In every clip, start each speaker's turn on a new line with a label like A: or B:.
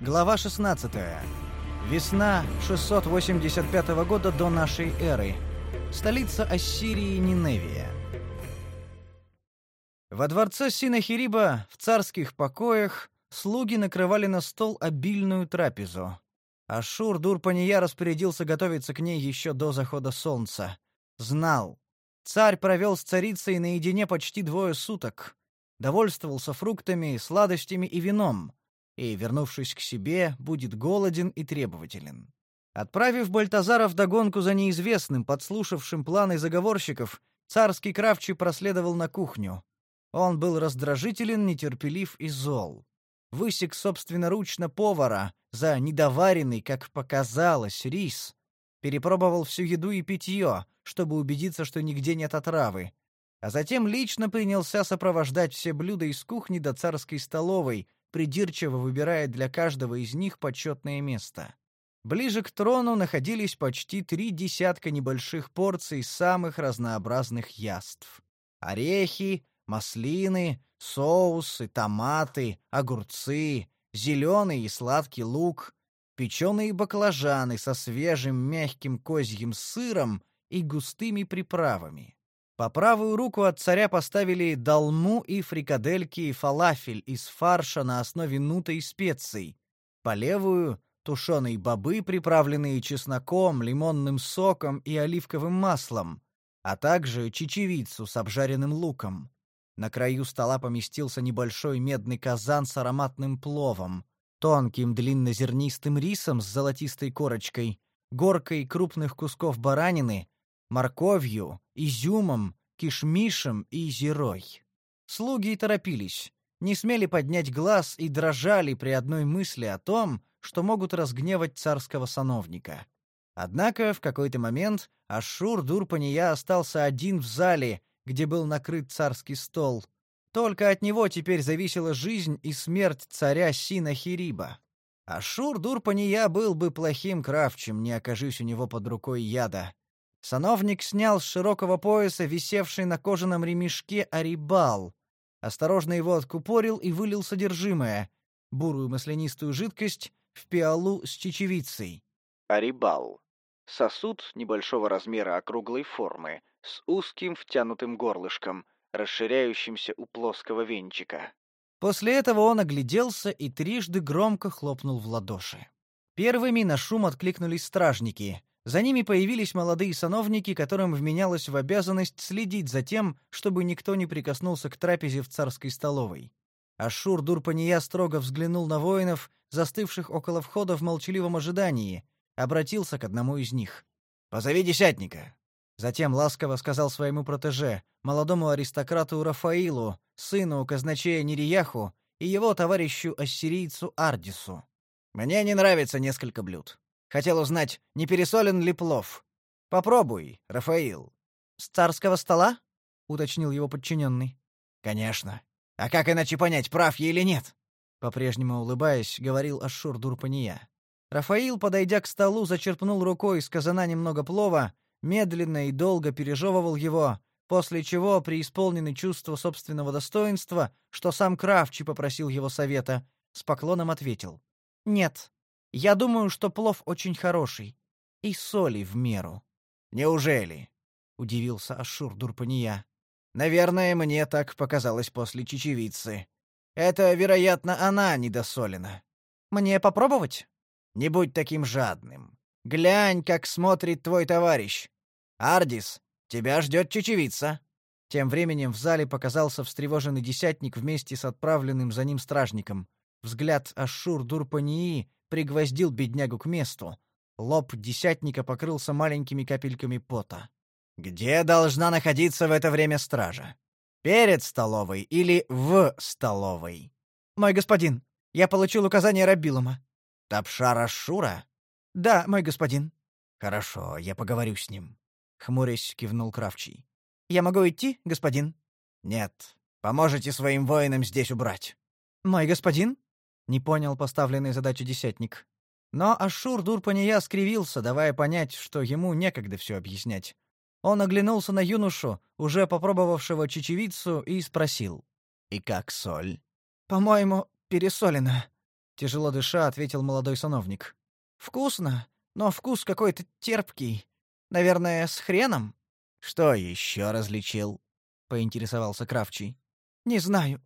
A: Глава 16. Весна 685 года до нашей эры. Столица Ассирии Ниневия. Во дворце Синахириба в царских покоях слуги накрывали на стол обильную трапезу. Ашур Дурпания распорядился готовиться к ней еще до захода солнца. Знал. Царь провел с царицей наедине почти двое суток. Довольствовался фруктами, сладостями и вином и, вернувшись к себе, будет голоден и требователен. Отправив Бальтазара в догонку за неизвестным, подслушавшим планы заговорщиков, царский кравчий проследовал на кухню. Он был раздражителен, нетерпелив и зол. Высек собственноручно повара за недоваренный, как показалось, рис. Перепробовал всю еду и питье, чтобы убедиться, что нигде нет отравы. А затем лично принялся сопровождать все блюда из кухни до царской столовой, придирчиво выбирая для каждого из них почетное место. Ближе к трону находились почти три десятка небольших порций самых разнообразных яств. Орехи, маслины, соусы, томаты, огурцы, зеленый и сладкий лук, печеные баклажаны со свежим мягким козьим сыром и густыми приправами. По правую руку от царя поставили долму и фрикадельки и фалафель из фарша на основе нута и специй. По левую — тушеные бобы, приправленные чесноком, лимонным соком и оливковым маслом, а также чечевицу с обжаренным луком. На краю стола поместился небольшой медный казан с ароматным пловом, тонким длиннозернистым рисом с золотистой корочкой, горкой крупных кусков баранины — морковью, изюмом, кишмишем и зирой. Слуги торопились, не смели поднять глаз и дрожали при одной мысли о том, что могут разгневать царского сановника. Однако в какой-то момент Ашур Дурпания остался один в зале, где был накрыт царский стол. Только от него теперь зависела жизнь и смерть царя Синахириба. Ашур Дурпания был бы плохим кравчем, не окажись у него под рукой яда. Сановник снял с широкого пояса висевший на кожаном ремешке арибал, осторожно его откупорил и вылил содержимое — бурую маслянистую жидкость в пиалу с чечевицей.
B: Арибал. Сосуд небольшого размера округлой формы, с узким втянутым горлышком, расширяющимся у плоского венчика.
A: После этого он огляделся и трижды громко хлопнул в ладоши. Первыми на шум откликнулись стражники. За ними появились молодые сановники, которым вменялось в обязанность следить за тем, чтобы никто не прикоснулся к трапезе в царской столовой. Ашур Дурпания строго взглянул на воинов, застывших около входа в молчаливом ожидании, обратился к одному из них. «Позови десятника!» Затем ласково сказал своему протеже, молодому аристократу Рафаилу, сыну казначея Нерияху и его товарищу ассирийцу Ардису. «Мне не нравится несколько блюд. Хотел узнать, не пересолен ли плов. Попробуй, Рафаил. С царского стола? уточнил его подчиненный. Конечно. А как иначе понять, прав я или нет? По-прежнему улыбаясь, говорил Ашур Дурпания. Рафаил, подойдя к столу, зачерпнул рукой из казана немного плова, медленно и долго пережевывал его, после чего, преисполненный чувства собственного достоинства, что сам Кравчи попросил его совета, с поклоном ответил: "Нет, я думаю, что плов очень хороший. И соли в меру. Неужели? удивился Ашур Дурпания. Наверное, мне так показалось после чечевицы. Это, вероятно, она недосолена. Мне попробовать? Не будь таким жадным. Глянь, как смотрит твой товарищ. Ардис, тебя ждет чечевица. Тем временем в зале показался встревоженный десятник вместе с отправленным за ним стражником. Взгляд Ашур Дурпании пригвоздил беднягу к месту. Лоб десятника покрылся маленькими капельками пота. Где должна находиться в это время стража? Перед столовой или в столовой? Мой господин, я получил указание Рабилума. Тапшара Шура? Да, мой господин. Хорошо, я поговорю с ним. Хмурясь, кивнул Кравчий. Я могу идти, господин? Нет. Поможете своим воинам здесь убрать. Мой господин? Не понял поставленной задачи десятник. Но Ашур Дурпания скривился, давая понять, что ему некогда все объяснять. Он оглянулся на юношу, уже попробовавшего чечевицу, и спросил: "И как соль?" "По-моему, пересолена", тяжело дыша, ответил молодой сановник. Вкусно, но вкус какой-то терпкий. Наверное, с хреном.
B: Что еще различил? поинтересовался Кравчий.
A: Не знаю,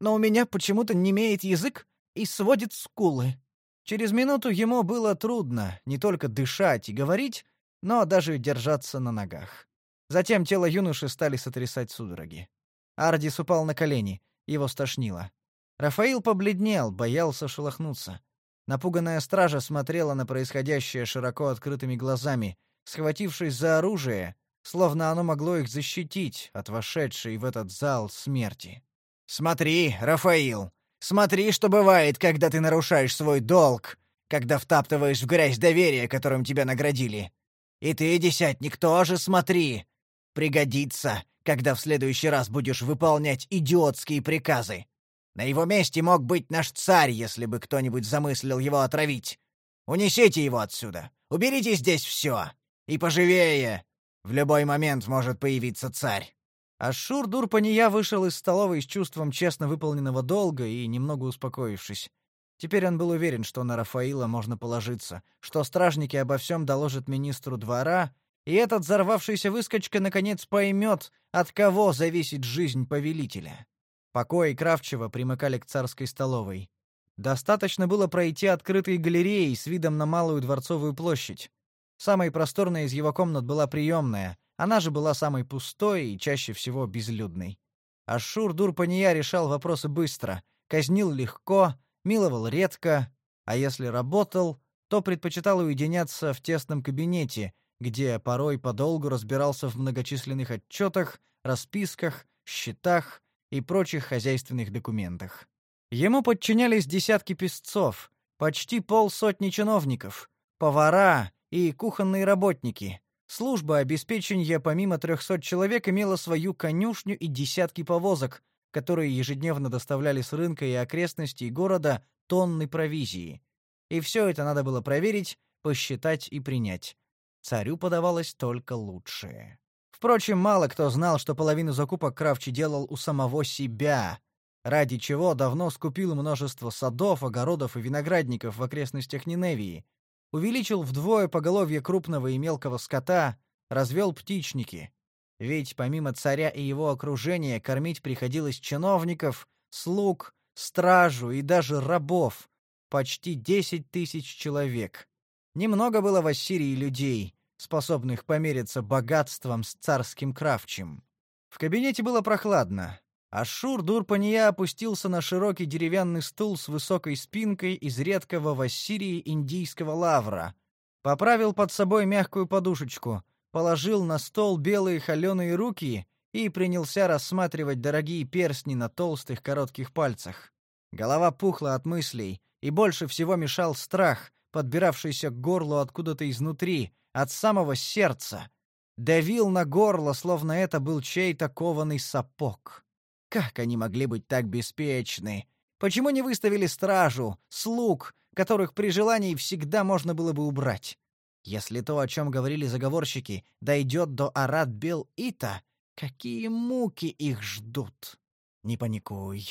A: но у меня почему-то не имеет язык и сводит скулы. Через минуту ему было трудно не только дышать и говорить, но даже держаться на ногах. Затем тело юноши стали сотрясать судороги. Ардис упал на колени, его стошнило. Рафаил побледнел, боялся шелохнуться. Напуганная стража смотрела на происходящее широко открытыми глазами, схватившись за оружие, словно оно могло их защитить от вошедшей в этот зал смерти.
B: «Смотри, Рафаил, смотри, что бывает, когда ты нарушаешь свой долг, когда втаптываешь в грязь доверие, которым тебя наградили. И ты, десятник, тоже смотри. Пригодится, когда в следующий раз будешь выполнять идиотские приказы. На его месте мог быть наш царь, если бы кто-нибудь замыслил его отравить. Унесите его отсюда. Уберите здесь все. И поживее. В любой момент может появиться царь.
A: Ашур Дурпания вышел из столовой с чувством честно выполненного долга и немного успокоившись. Теперь он был уверен, что на Рафаила можно положиться, что стражники обо всем доложат министру двора, и этот взорвавшийся выскочка наконец поймет, от кого зависит жизнь повелителя. Покои Кравчева примыкали к царской столовой. Достаточно было пройти открытой галереей с видом на Малую Дворцовую площадь. Самой просторной из его комнат была приемная, она же была самой пустой и чаще всего безлюдной. Ашур Дурпания решал вопросы быстро, казнил легко, миловал редко, а если работал, то предпочитал уединяться в тесном кабинете, где порой подолгу разбирался в многочисленных отчетах, расписках, счетах и прочих хозяйственных документах. Ему подчинялись десятки песцов, почти полсотни чиновников, повара и кухонные работники. Служба обеспечения помимо 300 человек имела свою конюшню и десятки повозок, которые ежедневно доставляли с рынка и окрестностей города тонны провизии. И все это надо было проверить, посчитать и принять. Царю подавалось только лучшее. Впрочем, мало кто знал, что половину закупок Кравчи делал у самого себя, ради чего давно скупил множество садов, огородов и виноградников в окрестностях Ниневии, увеличил вдвое поголовье крупного и мелкого скота, развел птичники. Ведь помимо царя и его окружения кормить приходилось чиновников, слуг, стражу и даже рабов, почти десять тысяч человек. Немного было в Ассирии людей, способных помериться богатством с царским кравчим. В кабинете было прохладно. Ашур Дурпания опустился на широкий деревянный стул с высокой спинкой из редкого в Ассирии индийского лавра. Поправил под собой мягкую подушечку, положил на стол белые холеные руки и принялся рассматривать дорогие перстни на толстых коротких пальцах. Голова пухла от мыслей, и больше всего мешал страх, подбиравшийся к горлу откуда-то изнутри, от самого сердца, давил на горло, словно это был чей-то кованый сапог. Как они могли быть так беспечны? Почему не выставили стражу, слуг, которых при желании всегда можно было бы убрать? Если то, о чем говорили заговорщики, дойдет до Арат Бел Ита, какие муки их ждут? Не паникуй,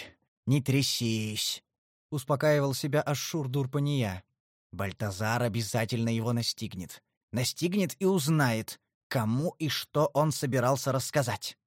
A: не трясись, успокаивал себя Ашур Дурпания. Бальтазар обязательно его настигнет настигнет и узнает, кому и что он собирался рассказать.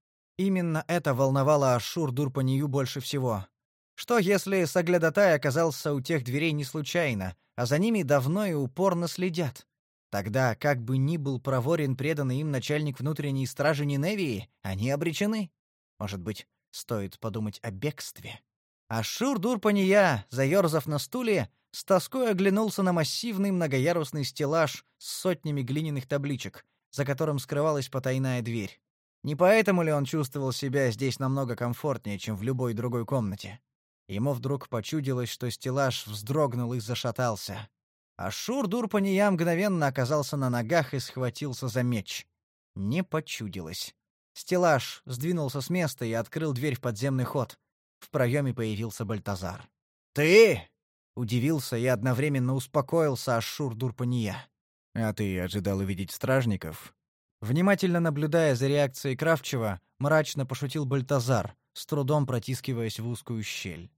A: Именно это волновало Ашур Дурпанию больше всего. Что если Саглядатай оказался у тех дверей не случайно, а за ними давно и упорно следят? Тогда, как бы ни был проворен преданный им начальник внутренней стражи Ниневии, они обречены. Может быть, стоит подумать о бегстве. Ашур Дурпания, заерзав на стуле, с тоской оглянулся на массивный многоярусный стеллаж с сотнями глиняных табличек, за которым скрывалась потайная дверь. Не поэтому ли он чувствовал себя здесь намного комфортнее, чем в любой другой комнате? Ему вдруг почудилось, что стеллаж вздрогнул и зашатался. А Шур Дурпания мгновенно оказался на ногах и схватился за меч. Не почудилось. Стеллаж сдвинулся с места и открыл дверь в подземный ход. В проеме появился Бальтазар. «Ты!» Удивился и одновременно успокоился Ашур Дурпания. «А ты ожидал увидеть стражников?» Внимательно наблюдая за реакцией Кравчева, мрачно пошутил Бальтазар, с трудом протискиваясь в узкую щель.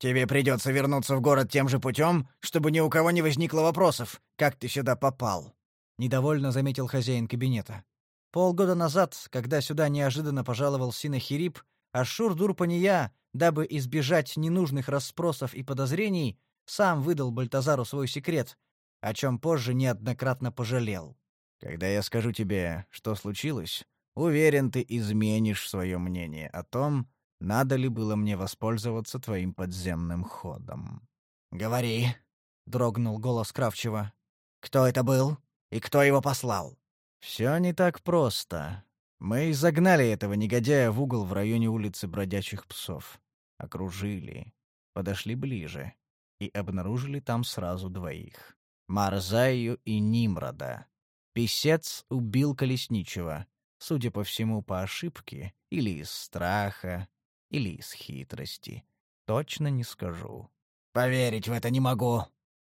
B: Тебе придется вернуться в город тем же путем, чтобы ни у кого не возникло вопросов, как ты сюда попал», —
A: недовольно заметил хозяин кабинета. Полгода назад, когда сюда неожиданно пожаловал Синахирип, Ашур Дурпания, дабы избежать ненужных расспросов и подозрений, сам выдал Бальтазару свой секрет, о чем позже неоднократно пожалел. «Когда я скажу тебе, что случилось, уверен, ты изменишь свое мнение о том, надо ли было мне воспользоваться твоим подземным ходом».
B: «Говори», — дрогнул голос Кравчева. «Кто это был и кто его послал?»
A: «Все не так просто. Мы загнали этого негодяя в угол в районе улицы Бродячих Псов. Окружили, подошли ближе и обнаружили там сразу двоих. Марзаю и Нимрода. Песец убил Колесничего, судя по всему, по ошибке или из страха, или из хитрости. Точно не скажу.
B: «Поверить в это не могу».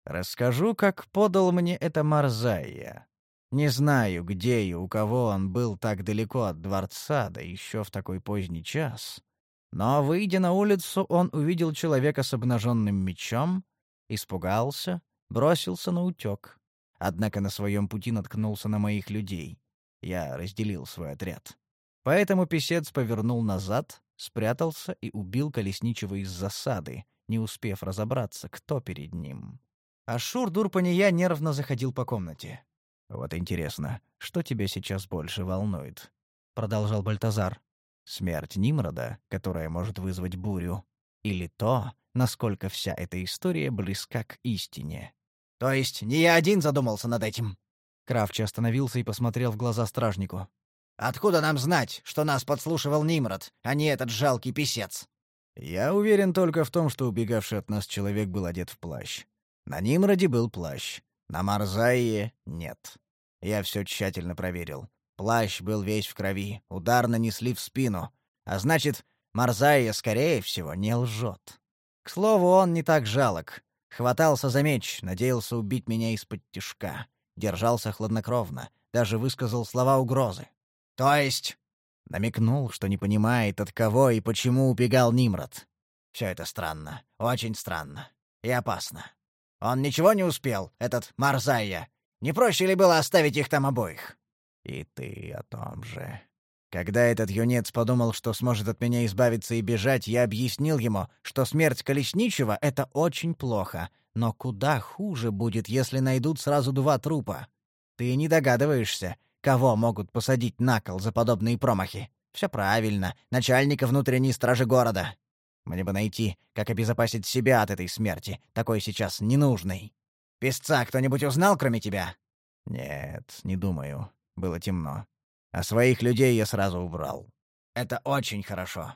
A: «Расскажу, как подал мне это Марзая. Не знаю, где и у кого он был так далеко от дворца, да еще в такой поздний час. Но, выйдя на улицу, он увидел человека с обнаженным мечом, испугался, бросился на утек. Однако на своем пути наткнулся на моих людей. Я разделил свой отряд. Поэтому писец повернул назад, спрятался и убил колесничего из засады, не успев разобраться, кто перед ним. Ашур Дурпания нервно заходил по комнате. «Вот интересно, что тебя сейчас больше волнует?» — продолжал Бальтазар. «Смерть Нимрода, которая может вызвать бурю, или то, насколько вся эта история близка к истине?»
B: «То есть не я один задумался над этим?»
A: Кравчи остановился и посмотрел в глаза стражнику.
B: Откуда нам знать, что нас подслушивал Нимрод, а не этот жалкий писец?
A: Я уверен только в том, что убегавший от нас человек был одет в плащ. На Нимроде был плащ, на Марзае — нет. Я все тщательно проверил. Плащ был весь в крови, удар нанесли в спину. А значит, Марзая, скорее всего, не лжет. К слову, он не так жалок. Хватался за меч, надеялся убить меня из-под тишка. Держался хладнокровно, даже высказал слова угрозы.
B: «То есть...»
A: Намекнул, что не понимает, от кого и почему убегал Нимрод.
B: Все это странно, очень странно и опасно. Он ничего не успел, этот Марзая. Не проще ли было оставить их там обоих?
A: И ты о том же. Когда этот юнец подумал, что сможет от меня избавиться и бежать, я объяснил ему, что смерть Колесничего — это очень плохо, но куда хуже будет, если найдут сразу два трупа. Ты не догадываешься, Кого могут посадить на кол за подобные промахи? Все правильно, начальника внутренней стражи города. Мне бы найти, как обезопасить себя от этой смерти, такой сейчас ненужной.
B: Песца кто-нибудь узнал, кроме тебя?
A: Нет, не думаю. Было темно. А своих людей я сразу убрал.
B: Это очень хорошо.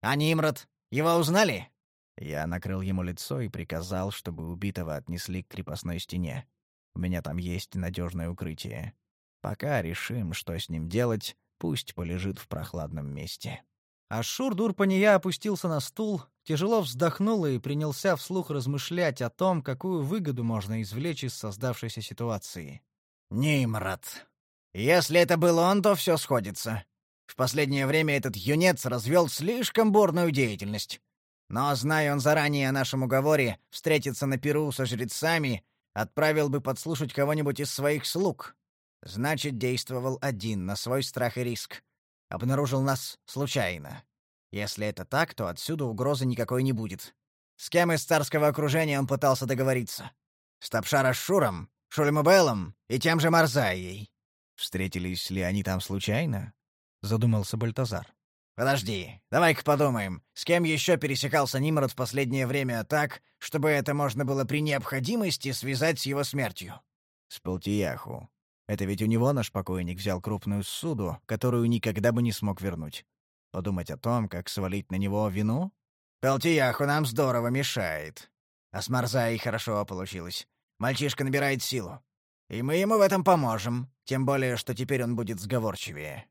B: А Нимрод? Его узнали?
A: Я накрыл ему лицо и приказал, чтобы убитого отнесли к крепостной стене. У меня там есть надежное укрытие. Пока решим, что с ним делать, пусть полежит в прохладном месте. Ашур Дурпания опустился на стул, тяжело вздохнул и принялся вслух размышлять о том, какую выгоду можно извлечь из создавшейся ситуации.
B: «Нимрод. Если это был он, то все сходится. В последнее время этот юнец развел слишком бурную деятельность. Но, зная он заранее о нашем уговоре встретиться на Перу со жрецами, отправил бы подслушать кого-нибудь из своих слуг. Значит, действовал один, на свой страх и риск. Обнаружил нас случайно. Если это так, то отсюда угрозы никакой не будет. С кем из царского окружения он пытался договориться? С Тапшара Шуром, Шульмабелом и тем же Марзаей.
A: Встретились ли они там случайно? Задумался Бальтазар.
B: Подожди, давай-ка подумаем, с кем еще пересекался Нимрод в последнее время так, чтобы это можно было при необходимости связать с его смертью?
A: С Палтияху, это ведь у него наш покойник взял крупную суду, которую никогда бы не смог вернуть. Подумать о том, как свалить на него вину?
B: Пелтияху нам здорово мешает. А с Марзаей хорошо получилось. Мальчишка набирает силу. И мы ему в этом поможем, тем более, что теперь он будет сговорчивее.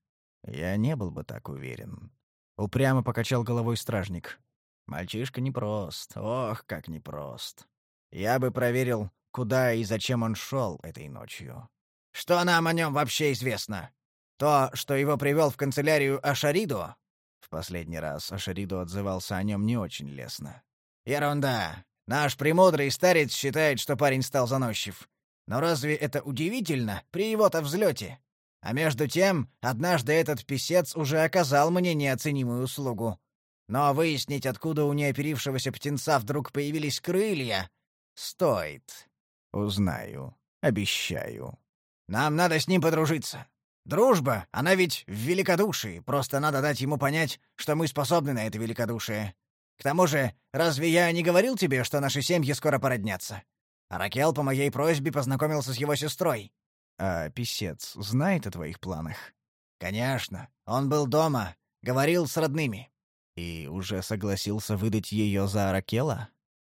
A: Я не был бы так уверен. Упрямо покачал головой стражник. Мальчишка непрост. Ох, как непрост. Я бы проверил, куда и зачем он шел этой ночью.
B: Что нам о нем вообще известно? То, что его привел в канцелярию Ашаридо?
A: В последний раз Ашаридо отзывался о нем не очень лестно.
B: Ерунда. Наш премудрый старец считает, что парень стал заносчив. Но разве это удивительно при его-то взлете? А между тем, однажды этот писец уже оказал мне неоценимую услугу. Но выяснить, откуда у неоперившегося птенца вдруг появились крылья, стоит.
A: Узнаю. Обещаю.
B: Нам надо с ним подружиться. Дружба, она ведь в великодушии, просто надо дать ему понять, что мы способны на это великодушие. К тому же, разве я не говорил тебе, что наши семьи скоро породнятся? А Ракел по моей просьбе познакомился с его сестрой.
A: А писец знает о твоих планах?
B: Конечно. Он был дома, говорил с родными.
A: И уже согласился выдать ее за Ракела?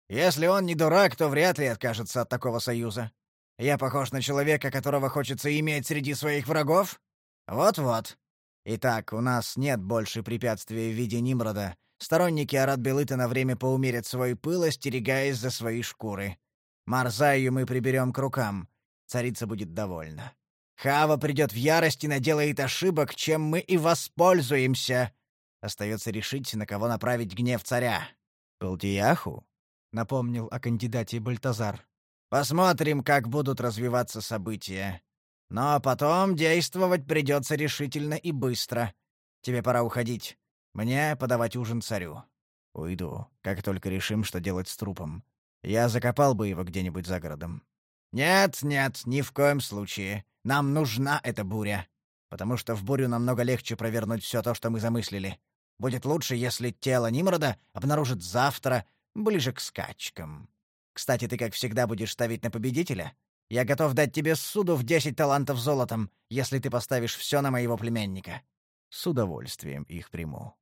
B: Если он не дурак, то вряд ли откажется от такого союза. Я похож на человека, которого хочется иметь среди своих врагов? Вот-вот. Итак, у нас нет больше препятствий в виде Нимрода. Сторонники Арат-Белыта на время поумерят свой пыл, остерегаясь за свои шкуры. Марзаю мы приберем к рукам. Царица будет довольна. Хава придет в ярость и наделает ошибок, чем мы и воспользуемся. Остается решить, на кого направить гнев царя.
A: «Палтияху?» — напомнил о кандидате Бальтазар.
B: Посмотрим, как будут развиваться события. Но потом действовать придется решительно и быстро. Тебе пора уходить. Мне подавать ужин царю.
A: Уйду, как только решим, что делать с трупом. Я закопал бы его где-нибудь за городом.
B: Нет, нет, ни в коем случае. Нам нужна эта буря. Потому что в бурю намного легче провернуть все то, что мы замыслили. Будет лучше, если тело Нимрода обнаружит завтра, ближе к скачкам. Кстати, ты, как всегда, будешь ставить на победителя? Я готов дать тебе суду в десять талантов золотом, если ты поставишь все на моего племянника».
A: «С удовольствием их приму».